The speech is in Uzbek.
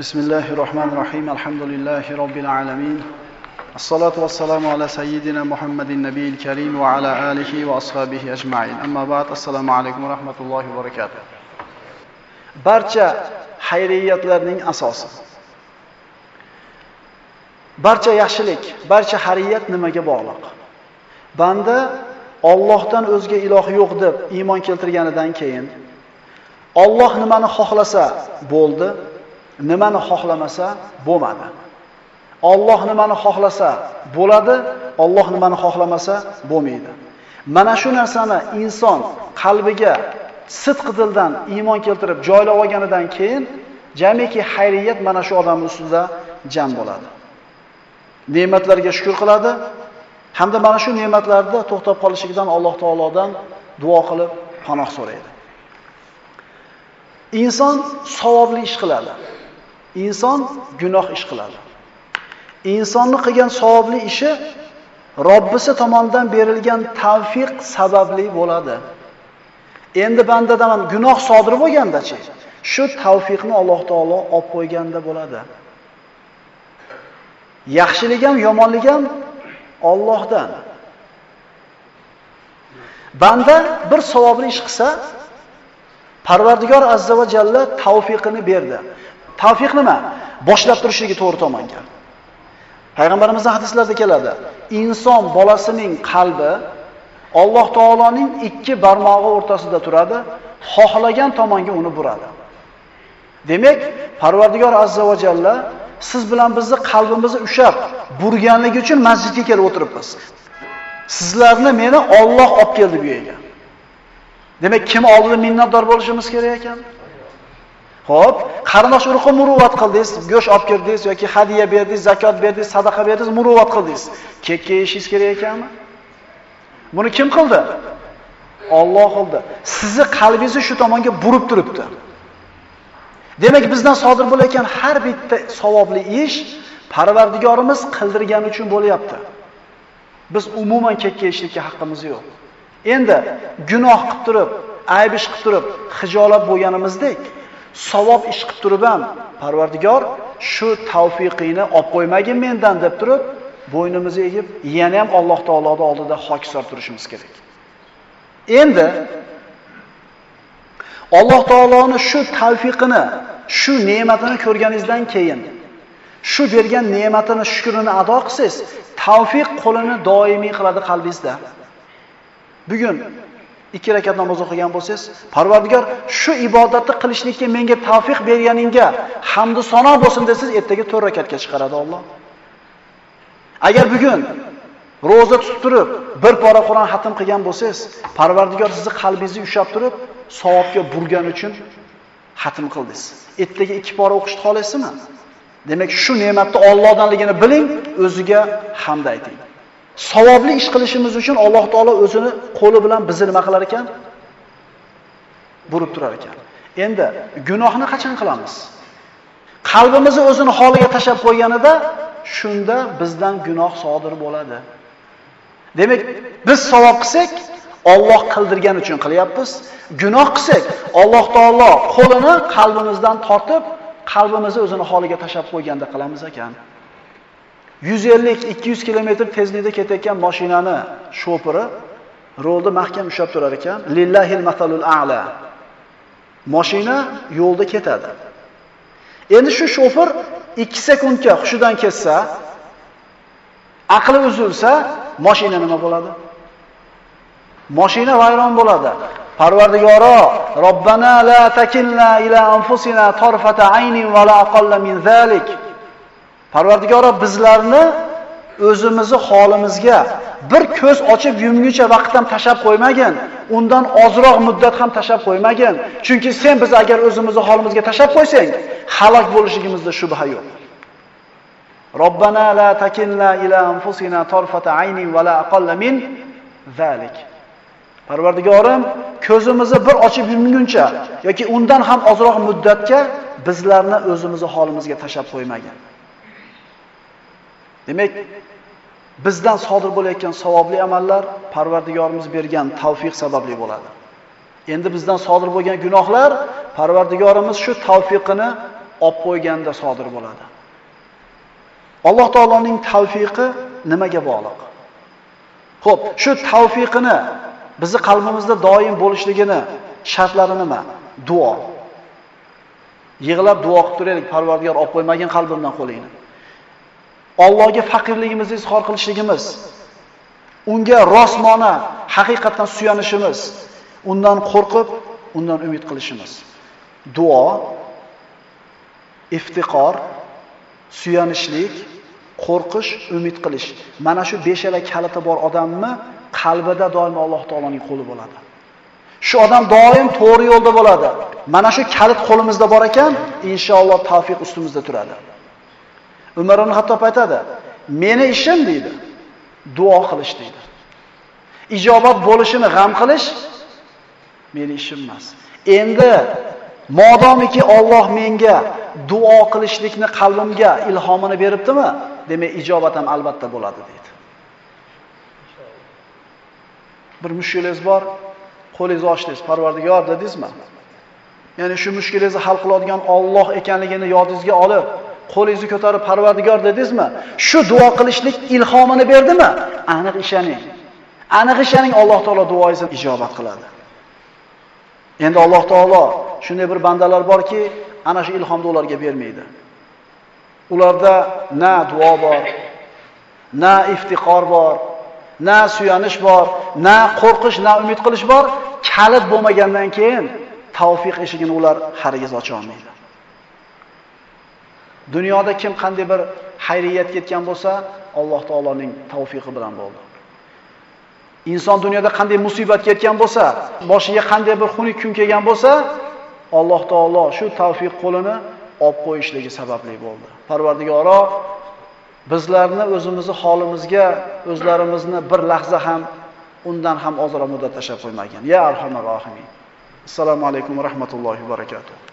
بسم الله الرحمن الرحيم الحمد لله رب العالمين الصلاة والسلام على سيدنا محمد النبي الكريم وعلى آله وأصحابه أجمعين أما بعد السلام عليكم ورحمة الله وبركاته barcha xayriyatlarning asosi barcha yaxshilik barcha xayriyat nimaga bog'liq banda Allohdan o'zga iloh yo'q deb iymon keltirganidan keyin Alloh nimani xohlasa bo'ldi Nimani xohlamasa bo'lmadi. Alloh nimani xohlasa bo'ladi, Alloh nimani xohlamasa bo'lmaydi. Mana shu narsani inson qalbiga sidq dildan iymon keltirib joylab olganidan keyin jamiki xayriyat mana shu odam ustida jam bo'ladi. Ne'matlarga shukr qiladi hamda mana shu ne'matlarda to'xtab qolishligidan Alloh taolodan duo qilib panoh so'raydi. Inson savobli ish qiladi. Inson gunoh ish qiladi. Insonni qilgan savobli ishi Robbisi tomonidan berilgan tavfiq sababli bo'ladi. Endi bandadan gunoh sodir bo'lgandachi, shu tavfiqni Alloh taolo olib qo'yganda bo'ladi. Yaxshilik ham, yomonlik ham Allohdan. Banda bir savobli ish qilsa, Parvardigor azza va jalla tavfiqini berdi. Tavfiq nima? Boshlab turishligi to'g'ri tomonga. Payg'ambarimizning hadislarida keladi. Inson bolasining qalbi Alloh taoloning ikki barmog'i o'rtasida turadi, xohlagan tomonga uni buradi. Demak, Parvardigor azza va jalla siz bilan bizni qalbimizni ushab, burganligi uchun masjidga kelib o'tiribmiz. Sizlarni meni Alloh olib keldi bu yerga. Demak, kim oldida minnatdor bo'lishimiz kerak ekan? Xo'p, qarindosh urug'i muruvvat qildingiz, go'sht olib kirdingiz yoki hadiya berdingiz, zakot berdingiz, sadaqa berdingiz, muruvvat qildingiz. Kekka yeyishingiz kerak ekanmi? Buni kim qildi? Alloh qildi. Sizni qalbingizni shu tomonga burib turibdi. Demak, bizdan sodir bo'layotgan har bitta savobli ish Parvardigorimiz qildirgani uchun bo'lyapti. Biz umuman kekka yeyishlikka haqqimiz yo'q. Endi gunoh qilib turib, ayb ish qilib turib, xijolat bo'lganimizdek, savob ish qilib turib ham Parvardigor shu tavfiqingni olib qo'ymagin mendan deb turib, bo'ynimizni egib, yana ham Alloh taoloning oldida hokisor turishimiz kerak. Endi Alloh taoloning shu tavfiqini, shu ne'matini ko'rganingizdan keyin shu bergan ne'matini shukrini ado qilsangiz, tavfiq qo'lini doimiy qiladi qalbingizda. Bugun ikki rakat namoz o'qigan bo'lsangiz, Parvardigor shu ibodatni qilishlikka menga tavfiq berganingga hamd sano bo'lsin desiz, ertaga 4 rakatga chiqaradi Alloh. Agar bugun roza tutib turib, bir pora Qur'on xatm qilgan bo'lsangiz, Parvardigor sizni qalbingizni ushlab turib, savobga burgan uchun xatm qildingiz. Ertaga ikki pora o'qishni xohlaysizmi? Demak, shu ne'matni Allohdanligini biling, o'ziga hamd ayting. Savobli ish qilishimiz uchun Alloh taolo o'zini qo'li bilan bizni nima qilar ekan? Burib turar ekan. Endi gunohni qachon qilamiz? Qalbimizni o'zini holiga tashab qo'yganida shunda bizdan gunoh sodir bo'ladi. Demak, biz savob qilsak, Alloh qildirgan uchun qilyapmiz. Gunoh qilsak, Alloh taolo qo'lini qalbimizdan tortib, qalbimizni o'zini holiga tashab qo'yganda qilamiz ekan. 150-200 kilometr tezlikda ketayotgan mashinani shofiri rolni mahkam ushlab turar ekan. Lillahil masalul a'la. Mashina yo'lda ketadi. Endi shu shofir 2 sekundga hushidan ketsa, aqli uzilsa, mashina nima bo'ladi? Mashina vayron bo'ladi. Parvardigoro, Robbana la takilna ila anfusina tarfata aynin va la aqalla min zalik. Parvardigoro bizlarni o'zimizni holimizga bir ko'z ochib yumguncha vaqt ham tashab qo'ymagin, undan ozroq muddat ham tashab qo'ymagin. Chunki sen biz agar o'zimizni holimizga tashab qo'ysang, halok bo'lishligimizda shubha yo'q. Robbana la takilna ila anfusina tarfata aynin va la aqalla min zalik. Parvardigorim, ko'zimizni bir ochib yumguncha yoki undan ham ozroq muddatga bizlarni o'zimizni holimizga tashab qo'ymagin. Demak, bizdan sodir bo'layotgan savobli amallar Parvardigorimiz bergan tavfiq sababli bo'ladi. Endi bizdan sodir bo'lgan gunohlar Parvardigorimiz shu tavfiqini olib qo'yganda sodir bo'ladi. Alloh taoloning tavfiqi nimaga bog'liq? Xo'p, shu tavfiqini bizi qalbimizda doim bo'lishligini shartlari nima? Duo. Yig'lab duo qilib turaylik, Parvardigor olib qo'ymagin qalbimdan qo'lingni. Allohga faqirligimizni izhor qilishligimiz, unga rosmona haqiqatdan suyanishimiz, undan qo'rqib, undan umid qilishimiz. Duo, iftiqor, suyanishlik, qo'rqish, umid qilish. Mana shu beshala kaliti bor odamni qalbida doim Alloh taoloning qo'li bo'ladi. Shu odam doim to'g'ri yo'lda bo'ladi. Mana shu kalit qo'limizda bor ekan, inshaalloh tavfiq ustimizda turadi. Umar ibn Hattob aytadi, "Meni ishim" deydi. Duo qilish deydi. Ijobat bo'lishini g'am qilish meni ishim emas. Endi modomiki Alloh menga duo qilishlikni qalbimga ilhomini beribdimi, demak ijobat ham albatta bo'ladi deydi. Bir mushkulingiz bor, qo'lingizni ochdingiz, Parvardigor dedingizmi? Ya'ni shu mushkulingizni hal qiladigan Alloh ekanligini yodingizga olib, qo'lingizni ko'tarib Parvardigor dedingizmi? Shu duo qilishlik ilhomini berdimi? Aniq ishoning. Aniq ishoning Alloh taolo duoingizni ijobat qiladi. Endi Alloh taolo shunday bir bandalar borki, ana shu ilhomni ularga bermaydi. Ularda na duo bor, na iftiqor bor, na suyanish bor, na qo'rqish, na umid qilish bor. Kalit bo'lmagandan keyin tavfiq eshigini ular hargiz ocha olmaydi. Dunyoda kim qanday bir xayriyat ketgan bo'lsa, Alloh taoloning tavfiqi bilan bo'ldi. Inson dunyoda qanday musibat ketgan bo'lsa, boshiga qanday bir xunuk kun kelgan bo'lsa, Alloh taolo shu tavfiq qo'lini olib qo'yishligi sababli bo'ldi. Parvardigoro bizlarni o'zimizni holimizga, o'zlarimizni bir lahza ham undan ham ozroq muddat tashab qo'ymagan. Ya arhamar rohimin. Assalomu alaykum va rahmatullohi va barakatuh.